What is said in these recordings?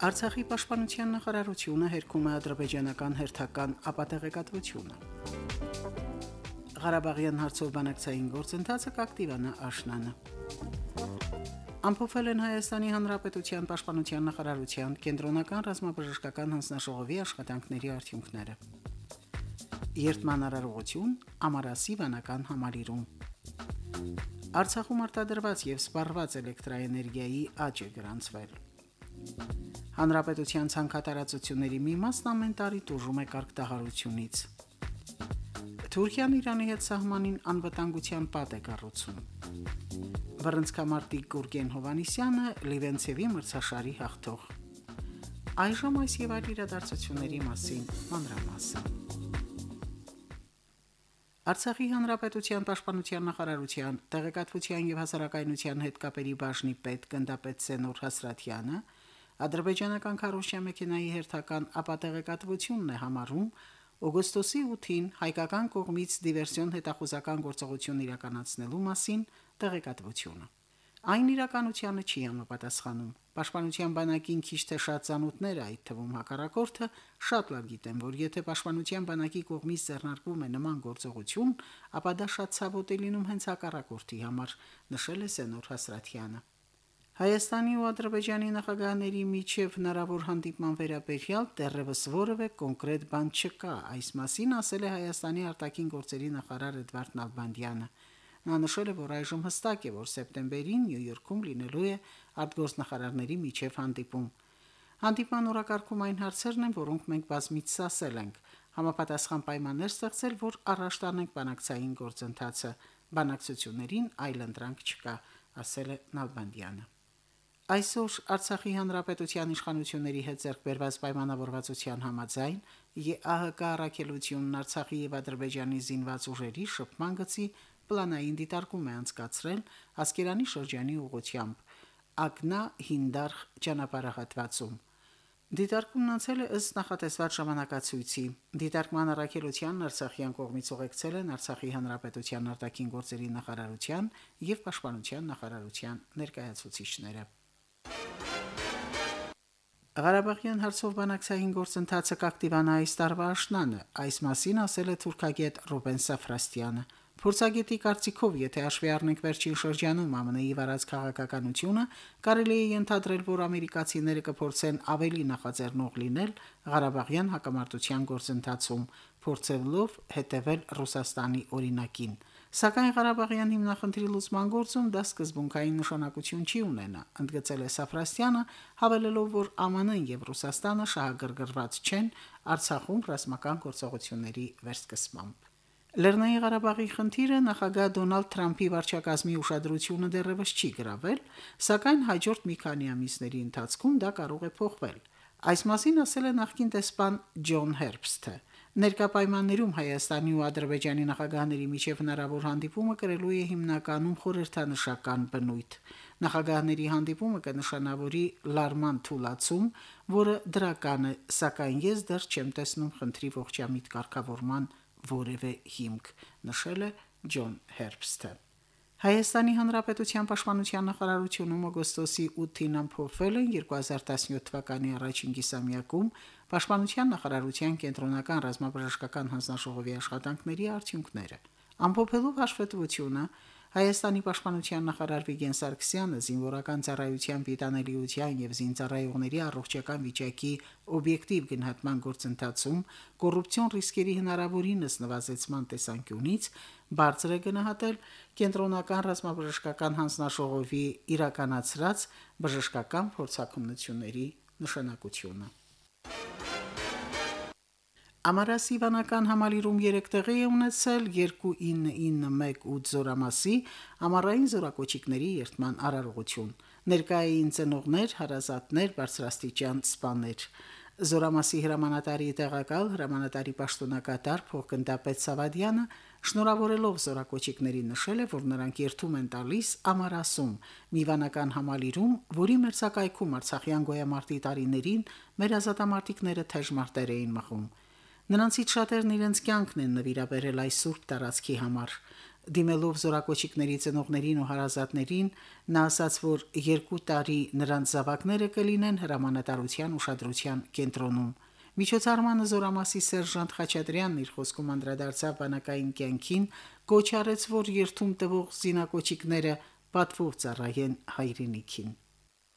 Արցախի պաշտպանության նախարարությունը հերքում է ադրբեջանական հերթական ապատեղեկատվությունը։ Ղարաբաղյան հարցով բանակցային գործընթացը կակտիվանա աշնանը։ Ամփոփել են Հայաստանի Հանրապետության պաշտպանության նախարարության կենտրոնական ռազմաբժշկական հանձնաժողովի աշխատանքների արդյունքները։ Երթման արարողություն Ամարասի վանական համալիրում։ Արցախում արտադրված եւ սպառված էլեկտրաէներգիայի աճ է գրանցվել։ Հանրապետության ցանկատարածությունների մի մասն ամեն տարի տուժում է կարգտահարությունից։ Թուրքիան Իրանի հետ սահմանին անվտանգության պատ է կառուցում։ Վռնցքամարտիկ Գուրգեն Հովանիսյանը Լիվենցևի մրցաշարի հաղթող։ Այժմ այս եւ այլ իրադարձությունների մասին մանրամասն։ Արցախի հանրապետության պաշտպանության նախարարության տեղեկատվության եւ հասարակայնության հետ կապերի բաժնի պետ գնդապետ Սենոր Հասրատյանը ադրբեջանական քարոշչա մեքենայի հերթական ապատեղեկատվությունն է համարում օգոստոսի 8-ին հայկական կողմից դիվերսիոն հետախուզական գործողություն իրականացնելու մասին տեղեկատվությունը։ Այն իրականությանը չի համապատասխանում։ Պաշտպանության բանակին քիչ թե շատ ցանոթներ այդ թվում հակառակորդը շատ լավ գիտեն, որ եթե պաշտպանության բանակի կողմից ձեռնարկվում է նման գործողություն, ապա դա շատ ցավոտ է լինում հենց հակառակորդի համար, նշել է Սենոր Հասրատյանը։ Հայաստանի ու Ադրբեջանի նախագահների միջև հնարավոր հանդիպման վերաբերյալ դեռևս որևէ կոնկրետ բան չկա, այս մասին ասել է Հայաստանի արտաքին գործերի նախարար Էդվարդ Նալբանդյանը։ Նա նշել է, որ այժմ հստակ է, որ սեպտեմբերին Նյու Յորքում լինելու է արտգործնախարարների միջև հանդիպում։ Հանդիպման օրակարգում այն հարցերն են, որոնք մենք բազմից ասել ենք, համապատասխան պայմաններ ստեղծել, որ առաջ տանենք բանակցային գործընթացը։ Բանակցություններին այլ ընտրանք չկա, ասել է Նալբանդյանը։ Այսօր Արցախի հանրապետության իշխանությունների հետ ձեռքբերված պայմանավորվածության համաձայն ԵԱՀԿ առաքելությունն Արցախի եւ Ադրբեջանի զինված ուժերի շփման գծի պլանային դիտարկում է անցկացրել Ասկերանի շրջանի ուղությամբ Ակնա Հինդարխ ճանապարհահատվածում։ Դիտարկումն անցել է ըստ նախատեսված ժամանակացույցի։ Դիտարկման առաքելության Արցախյան կողմից ուղեկցել են Արցախի հանրապետության արտաքին գործերի նախարարության եւ պաշտպանության նախարարության ներկայացուցիչները։ Ղարաբաղյան հարցով բանակցային գործընթացը կակտիվանա այս տարվա աշնանը, այս մասին ասել է թուրքագետ Ռուբեն Սաֆրաստյանը։ Փորձագետի կարծիքով, եթե հաշվի առնենք վերջին շրջանում ԱՄՆ-ի վարած քաղաքականությունը, կարելի է ենթադրել, որ ամերիկացիները կփորձեն ավելի նախաձեռնող լինել Ղարաբաղյան հակամարտության գործընթացում, փորձելով հետևել Ռուսաստանի օրինակին։ Սակայն Ղարաբաղյան հիմնախնդրի լուծման գործում դա սկզբունքային նշանակություն չի ունենա, ընդգծել է Սաֆրաստյանը, հավելելով, որ ԱՄՆ-ն եւ Ռուսաստանը շահագրգռված չեն Արցախում ռազմական գործողությունների վերսկսմամբ։ Լեռնային Ղարաբաղի խնդիրը նախագահ Դոնալդ Թրամփի վարչակազմի ուշադրությունը դեռևս չի գրավել, սակայն հաջորդ մի քանի ամիսների ընթացքում դա կարող է փոխվել։ Այս մասին ասել է նախկին տեսփան Ջոն Հերբսթը։ Ներկա պայմաններում Հայաստանի ու Ադրբեջանի նախագահների միջև հնարավոր հանդիպումը կրելու է հիմնականում խորհրդանշական բնույթ։ Նախագահների հանդիպումը կնշանավորի լարման թուլացում, որը դրական է, սակայն ես դեռ չեմ տեսնում խնդրի ողջամիտ կարգավորման որևէ հիմք, նշել է Ջոն Հերբսթը։ Հայաստանի Հանրապետության Պաշտպանության նախարարությունում օգոստոսի 8-ին ամփոփվել են 2017 թվականի առաջին կիսամյակում Պաշտպանության նախարարության կենտրոնական ռազմաբժշկական հանձնաժողովի աշխատանքների արդյունքները։ Ամփոփելով հաշվետվությունը Հայաստանի պաշտպանության նախարար Վիգեն Սարգսյանը զինվորական ծառայության վիտանելիության եւ զինծառայողների առողջական վիճակի օբյեկտիվ գնահատման գործընթացում կոռուպցիոն ռիսկերի հնարավորինս նվազեցման տեսանկյունից բարձր է գնահատել կենտրոնական ռազմաբժշկական հանձնաժողովի իրականացրած բժշկական փորձակնությունների նշանակությունը։ Ամարասի վանական համալիրում 3 տեղի է ունեցել 2991 զորամասի ամառային զորակոչիկների երթման արարողություն։ Ներկայային ծնողներ, հարազատներ, բարձրաստիճան սպաներ։ Զորամասի հրամանատարի տեղակալ հրամանատարի պաշտոնակատար փոխգնդապետ Սավադյանը շնորհավորելով զորակոչիկներին նշել է, որ նրանք երթում են տալիս ամարասում մի վանական համալիրում, որի մերձակայքում Արցախյան գոյամարտի տարիներին մեր ազատամարտիկները թեժ մարտեր էին մղում։ Նրանցից շատերն իրենց կյանքն են նվիրաբերել այս սուրբ տարածքի համար։ Դիմելով զորակոչիկների ծնողներին ու հարազատներին, նա ասաց, որ երկու տարի նրանց զավակները կլինեն հրամանատարության ուշադրության կենտրոնում։ Միջոցառմանը զորամասի սերժանտ Խաչատրյանն իր խոսքում անդրադարձավ բանակային կյանքին, կոչ արեց, որ երթում տվող զինակոչիկները պատվով ծառայեն հայրենիքին։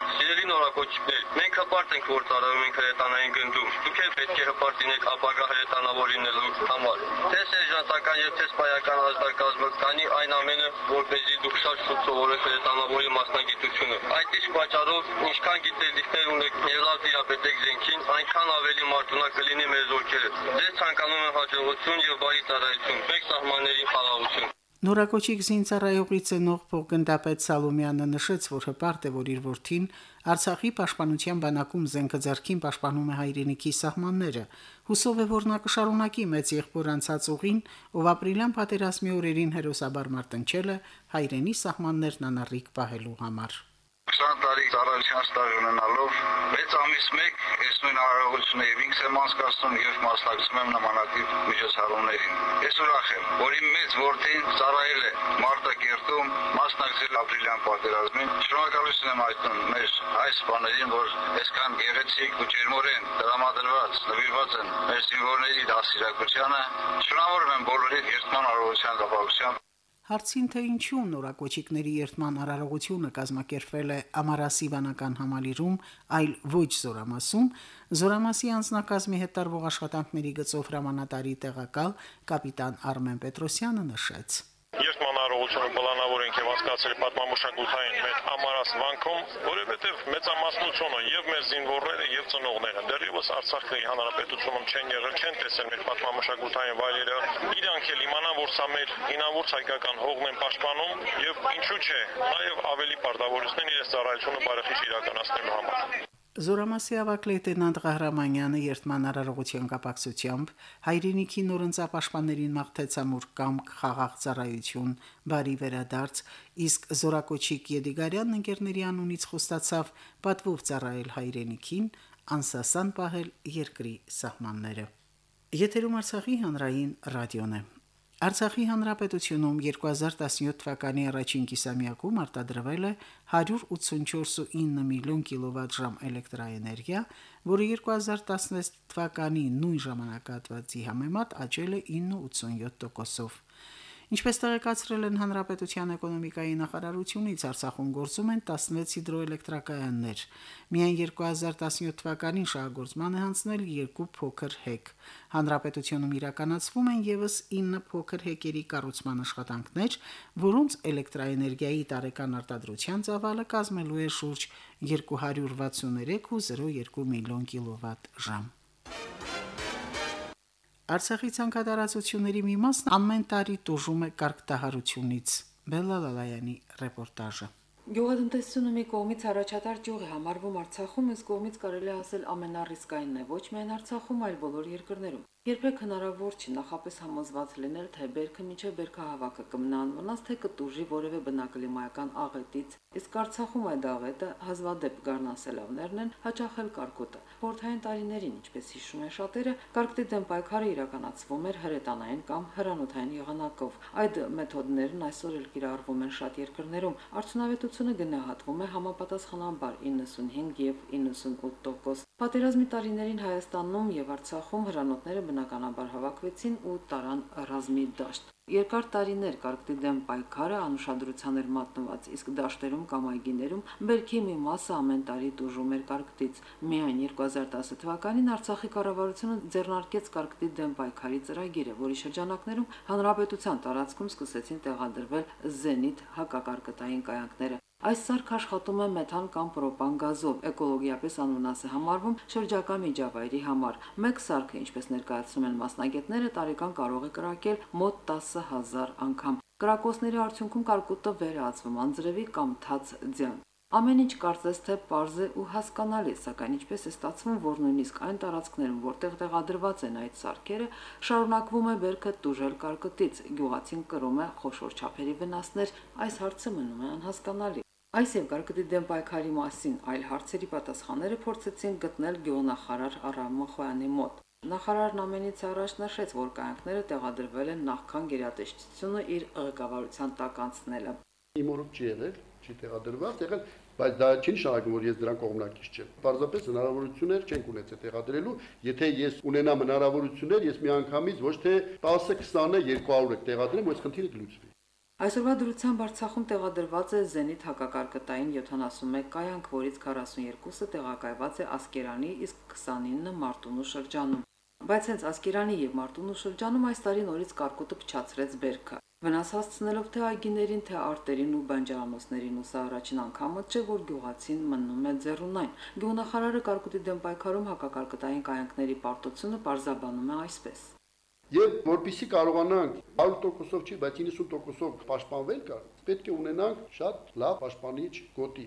Սիրելի նորակոչիկներ, մենք հպարտ ենք, որ ծառայում ենք հրետանային գնդում։ Դուք էլ պետք է հպարտ լինեք ապագա հրետանավորինելու համար։ Թե սերժանտական եւ թե սպայական ազդակազմը կանի այն ամենը, որպեսզի դուք շատ շուտ սովորեք հրետանավորի մասնագիտությունը։ Այդ իսկ պատճառով, ինչքան գիտելիքներ ունեք եւ լավ դիապետեք զենքին, այնքան ավելի մարտունակ կլինի մեր զորքերը։ Ձեզ ցանկանում եմ հաջողություն եւ բարի ծառայություն։ Մեկ սահմանների խաղաղություն։ Նորակոչիկ Զինծառայողից ենող փոխգնդապետ Սալոմյանը նշեց, որ հպարտ է, որ իր որդին Արցախի պաշտպանության բանակում զենքը ձեռքին պաշտպանում է հայրենիքի սահմանները։ Հուսով է, որ նա կշարունակի մեծ եղբոր անցած ուղին, ով ապրիլյան պատերազմի օրերին հերոսաբար մարտնչել է հայրենի սահմաններն անառիկ պահելու համար։ 20 տարի ծառայության ստաժ ունենալով 6 ամիս 1 ես նույն հարաբերությունների ինքս եմ անցկացնում եւ մասնակցում եմ նմանատիպ միջոցառումներին։ Ես ուրախ եմ, որ իմ մեծ որդին ծառայել է Մարտակերտում, մասնակցել ապրիլյան պատերազմին։ Շնորհակալություն եմ հայտնում մեր այս բաներին, որ այսքան գեղեցիկ ու ջերմորեն դրամադրված նվիրված են մեր զինվորների դասիրակությանը։ Շնորհավորում եմ բոլորիդ երթման արարողության կապակցությամբ Հարցին թե ինչու նորակոչիկների երթման արարողությունը կազմակերպվել է Ամարասի վանական համալիրում, այլ ոչ Զորամասում, Զորամասի անձնակազմի հետ տարվող աշխատանքների գծով հրամանատարի տեղակալ կապիտան Արմեն Պետրոսյանը նշեց. Երթման արարողությունը պլանավորենք եւ հասկացել պատմամշակութային մեր Ամարաս վանքում, որովհետեւ մեծամասնությունը եւ մեր զինվորները եւ ծնողները դեռևս Արցախի հանրապետությունում չեն եղել, չեն տեսել մեր պատմամշակութային վայրերը։ Իրանք էլ իմանան, որ սա մեր ինավուրց հայկական հողն են պաշտպանում եւ ինչու՞ չէ, նաեւ ավելի պարտավորությունն իրենց ծառայությունը բարեխիղճ իրականացնելու համար։ Զորամասի ավակ լեյտենանտ Ղահրամանյանը երթման արարողության կապակցությամբ հայրենիքի նորընծապաշտպաններին մաղթեց ամուր կամ խաղաղ ծառայություն, բարի վերադարձ, իսկ Զորակոչիկ Եդիգարյանն ընկերների անունից խոստացավ պատվով ծառայել հայրենիքին, անսասան պահել երկրի սահմանները։ Եթերում Արցախի հանրային ռադիոն է։ Արցախի հանրապետությունում 2017 թվականի առաջին կիսամյակում արտադրվել է 184.9 միլիոն կիլովատ-ժամ էլեկտրաէներգիա, որը 2016 թվականի նույն ժամանակահատվածի համեմատ աճել է 9.87%-ով։ Ինչպես տեղեկացրել են Հանրապետության էկոնոմիկայի նախարարությունից, Արցախում գործում են 16 հիդրոէլեկտրակայաններ։ Միայն 2017 թվականին շահագործման է հանձնել երկու փոքր հեկ։ Հանրապետությունում իրականացվում են եւս 9 փոքր հեկերի կառուցման աշխատանքներ, որոնց էլեկտրաէներգիայի տարեկան արտադրության ծավալը կազմելու է շուրջ 263.02 միլիոն կիլովատ ժամ։ Արցախի ցանկատարածությունների մի մասն ամեն տարի տուժում է կարգտահարությունից։ Բելալալայանի ռեպորտաժը։ Գյուղատնտեսությունը մի կողմից առաջատար ճյուղ է համարվում Արցախում, ըստ կողմից կարելի ասել ամենառիսկայինն է ոչ միայն Արցախում, այլ բոլոր երկրներում։ Երբեք հնարավոր չի նախապես համոզված լինել, թե բերքը միջև բերքահավաքը կմնան, մնաց թե կտուժի որևէ բնակլիմայական աղետից, իսկ Արցախում այդ աղետը հազվադեպ գառնասելավներն են հաճախել կարկուտը։ Խորթային տարիներին, ինչպես հիշում են շատերը, կարկտի դեմ պայքարը իրականացվում էր հրետանային կամ հրանոթային եղանակով։ Այդ մեթոդներն այսօր էլ կիրառվում են շատ երկրներում։ Արդյունավետությունը գնահատվում է համապատասխանաբար 95 եւ 98%։ Պատերազմի տարիներին Հայաստանում եւ Արցախում հրանոթները բնականաբար հավաքվեցին ու տարան ռազմի դաշտ։ Երկար տարիներ կարգտի դեմ պայքարը անուշադրության էր մատնված, իսկ դաշտերում կամ այգիներում բերքի մի մասը ամեն տարի դժում էր կարգտից։ Միայն 2010 թվականին Արցախի կառավարությունը ձեռնարկեց կարգտի դեմ պայքարի ծրագիրը, որի շրջանակներում հանրապետության տարածքում սկսեցին տեղադրվել զենիթ հակակարգտային կայանքները։ Այս սարքը աշխատում է մեթան կամ պրոպան գազով, էկոլոգիապես անվնաս է համարվում շրջակա միջավայրի համար։ Մեկ սարքը, ինչպես ներկայացնում են մասնագետները, տարեկան կարող է կրակել մոտ 10000 անգամ։ Կրակոցների արդյունքում կարկուտը վերածվում անձրևի կամ թաց ձյան։ Ամեն ինչ կարծես թե པարզ է ու հասկանալի, սակայն ինչպես է ստացվում, որ նույնիսկ այն տարածքներում, որտեղ տեղադրված են այդ սարքերը, շարունակվում է բերքը դուժել կարկտից, գյուղացին կրում է խոշոր չափերի վնասներ, այս հարցը մնում է անհասկանալի։ Այս եւ կարկտի դեմ պայքարի մասին այլ հարցերի պատասխանները փորձեցին գտնել գյուղնախարար Արամ Մոխոյանի մոտ։ Նախարարն ամենից առաջ նշեց, որ կայանքները տեղադրվել են նախքան գերատեսչությունը իր ղեկավարության տակ անցնելը։ Իմ օրոք չի եղել, չի տեղադրված, եղել բայց դա չի նշանակում, որ ես դրան կողմնակից չեմ։ Պարզապես հնարավորություններ չենք ունեցել տեղադրելու, եթե ես ունենամ հնարավորություններ, ես միանգամից ոչ թե 10-20-ը 200-ը տեղադրեմ, այս խնդիրը կլուծվի։ Այսօրվա դրությամբ Արցախում տեղադրված է Զենիթ հակակարգտային 71 կայանք, որից 42-ը տեղակայված է Ասկերանի, իսկ 29-ը Մարտունու շրջանում։ Բայց հենց Ասկերանի եւ Մարտունու շրջանում այս տարի նորից կարկուտը փչացրեց բերքը։ Վնաս հասցնելով թե այգիներին, թե արտերին ու բանջարանոցներին ու սա առաջին անգամը չէ, որ գյուղացին մնում է ձեռունայն։ Գյուղնախարարը կարկուտի դեմ պայքարում հակակարկտային կայանքների պարտությունը պարզաբանում է այսպես. Եվ որpիսի կարողանանք 100%-ով չի, բայց 90%-ով պաշտպանվել կար, պետք է ունենանք շատ լավ պաշտպանիչ գոտի։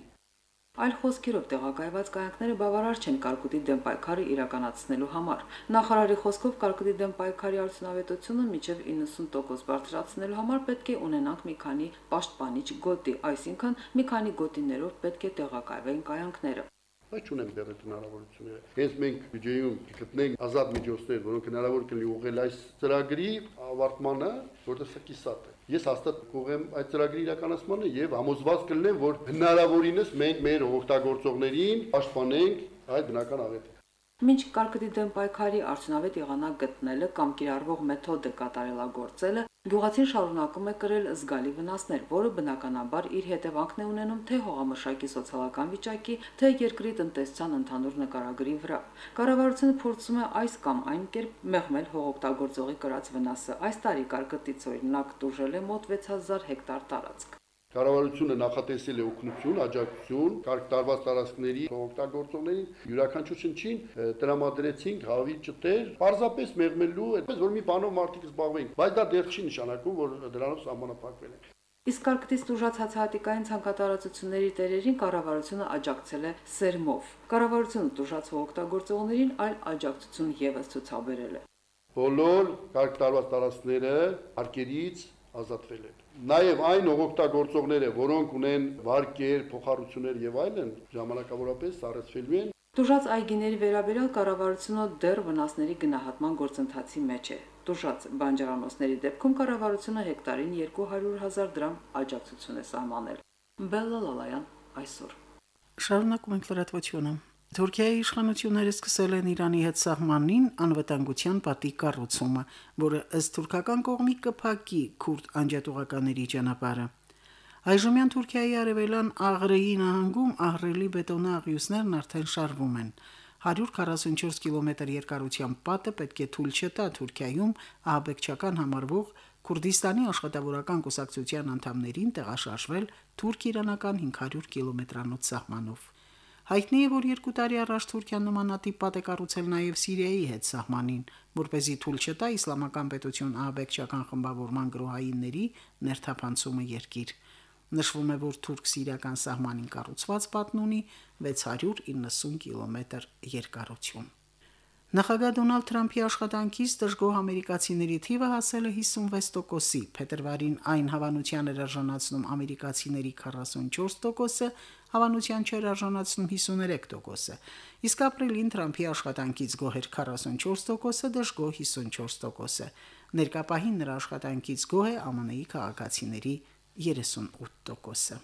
Այլ խոսքերով տեղակայված կայանքները բավարար չեն կարկուտի դեմ պայքարը իրականացնելու համար։ Նախարարի խոսքով կարկուտի դեմ պայքարի արդյունավետությունը մինչև 90% բարձրացնելու համար պետք է ունենանք մի քանի պաշտպանիչ գոտի, այսինքն մի քանի գոտիներով պետք է տեղակայվեն կայանքները բայց չունեմ դեռ այդ հնարավորությունները։ Հենց մենք բյուջեում գտնենք ազատ միջոցներ, որոնք հնարավոր կլինի ուղղել այս ծրագրի ավարտմանը, որտեղ սա կիսատ է։ Ես հաստատ կուղեմ այդ ծրագրի իրականացմանը եւ համոզված կլինեմ, որ հնարավորինս մենք մեր օգտագործողներին պաշտպանենք այդ բնական աղետը։ Մինչ կարկտի դեմ պայքարի արդյունավետ եղանակ գտնելը կամ կիրառվող մեթոդը կատարելագործելը, գյուղացին շարունակում է կրել զգալի վնասներ, որը բնականաբար իր հետևանքն է ունենում թե հողամշակի սոցիալական վիճակի, թե երկրի տնտեսության ընդհանուր նկարագրի վրա։ Կառավարությունը փորձում է այս կամ այն կերպ մեղմել հողօգտագործողի կրած վնասը։ Այս տարի կարկտից օրինակ դուժել է մոտ 6000 հեկտար տարածք։ Կառավարությունը նախատեսել է օգնություն, աջակցություն կարկ տարված տարածքների օգտագործողներին յուրաքանչյուրին տրամադրեցինք հավի ճտեր, պարզապես մեղմելու, այդպես որ մի բանով մարդիկ զբաղվեն, բայց դա դեռ չի նշանակում, որ դրանով սահմանափակվել ենք։ Իսկ կարկտից դժուժած հացահատիկային ցանկատարածությունների տերերին կառավարությունը աջակցել է սերմով։ Կառավարությունը դժուժած օգտագործողներին այլ աջակցություն եւս ցուցաբերել է։ Բոլոր կարկ տարված տարածքները արկերից ազատվել են։ Նաև այն օգտագործողները, որոնք ունեն վարկեր, փոխառություններ եւ այլն, ժամանակավորապես սարեցվելու են Դուժած այգիների վերաբերյալ կառավարությունը դեռ վնասների գնահատման գործընթացի մեջ է։ Դուժած բանջարանոցների դեպքում կառավարությունը հեկտարին 200.000 դրամ աջակցություն է սահմանել։ Բելլա Լալայան այսօր։ Շարունակում ենք լրատվությունը։ Թուրքիայի իշխանությունները սկսել են Իրանի հետ սահմանին անվտանգության պատի կառուցումը, որը ըստ թուրքական կողմի կփակի քուրդ անջատողականների ճանապարհը։ Այժմյան Թուրքիայի արևելան Աղրեի նահանգում ահրելի բետոնե աղյուսներն արդեն շարվում են։ 144 կիլոմետր երկարությամբ պատը պետք է թույլ չտա Թուրքիայում ահաբեկչական համարվող Քուրդիստանի աշխատավորական կուսակցության անդամներին տեղաշարժվել թուրք-իրանական 500 կիլոմետրանոց սահմանով։ Հայտնի է, որ երկու տարի առաջ Թուրքիան նմանատիպ պատ է կառուցել նաև Սիրիայի հետ սահմանին, որ เป զի թույլ չտա իսլամական պետություն ահաբեկչական խմբավորման գրոհայինների ներթափանցումը երկիր։ Նշվում է, որ թուրք-սիրիական սահմանին կառուցված պատն ունի 690 կիլոմետր երկարություն։ Նախագահ Դոնալդ Թրամփի աշխատանքից դժգոհ ամերիկացիների թիվը հասել է 56%-ի։ Փետրվարին այն հավանության էր արժանացնում ամերիկացիների 44%-ը, հավանության չէր արժանացնում 53%-ը։ Իսկ ապրիլին Թրամփի աշխատանքից գոհ էր 44%-ը, դժգոհ 54%-ը։ Ներկապահին նրա աշխատանքից գոհ է ԱՄՆ-ի քաղաքացիների 38%-ը։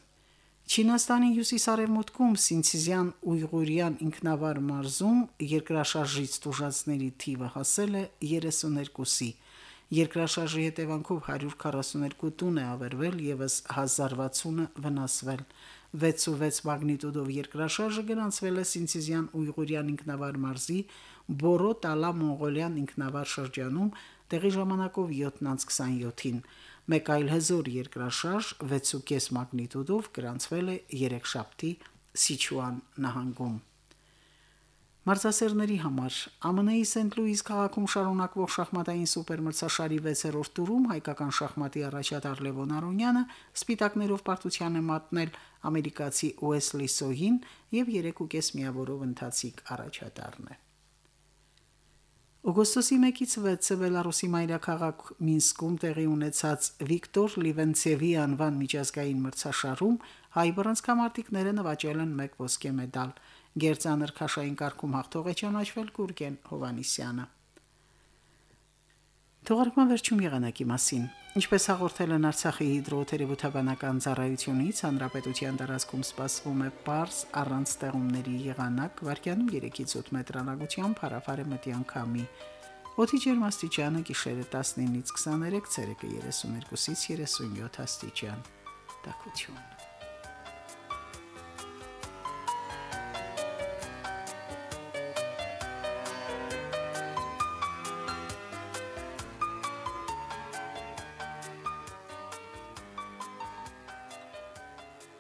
Չինաստանի հյուսիսարևմուտքում Սինցիզյան Ույղուրյան ինքնավար մարզում երկրաշարժից տուժածների թիվը հասել է 32-ի։ Երկրաշարժի հետևանքով 142 տուն է ավերվել եւս 1060-ը վնասվել։ 6.6 մագնիտուդով երկրաշարժը գրանցվել է Սինցիզյան Ույղուրյան ինքնավար մարզի Բորո Տալա Մոնղոլյան ինքնավար շրջանում տեղի ժամանակով 7:27-ին։ Մեկ այլ հզոր երկրաշարժ 6.5 մագնիտուդով գրանցվել է Երեքշաբթի Սիչուան նահանգում։ Մարզասերների համար ԱՄՆ-ի Սենթ Լուիս քաղաքում շարունակվող շախմատային սուպերմրցաշարի 6-րդ տուրում հայկական շախմատի առաջատար Լևոն Արոնյանը սպիտակներով պարտության է մատնել ամերիկացի Ուեսլի Սոհին եւ 3.5 միավորով ընթացիկ առաջատարն է։ Օգոստոսի 1-ից 6-ը Բելարուսի մայրաքաղաք Մինսկում տեղի ունեցած Վիկտոր Լիվենցևի անվան միջազգային մրցաշարում հայ բռնցքամարտիկները նվաճել են 1 ոսկե մեդալ։ Գերցանր քաշային կարգում հաղթող է ճանաչվել Գուրգեն Հովանիսյանը։ Թողարկման վերջում եղանակի մասին։ Ինչպես հաղորդել են Արցախի հիդրոթերապևտաբանական ծառայությունից, հանրապետության տարածքում սպասվում է պարզ առանց ստեղումների եղանակ, վարկյանում 3-ից 8 մետր հեռագությամբ հարավարը մտյան քամի։ Օդի ջերմաստիճանը գիշերը 19-ից 23, ցերեկը 32-ից 37 աստիճան։ Տակություն։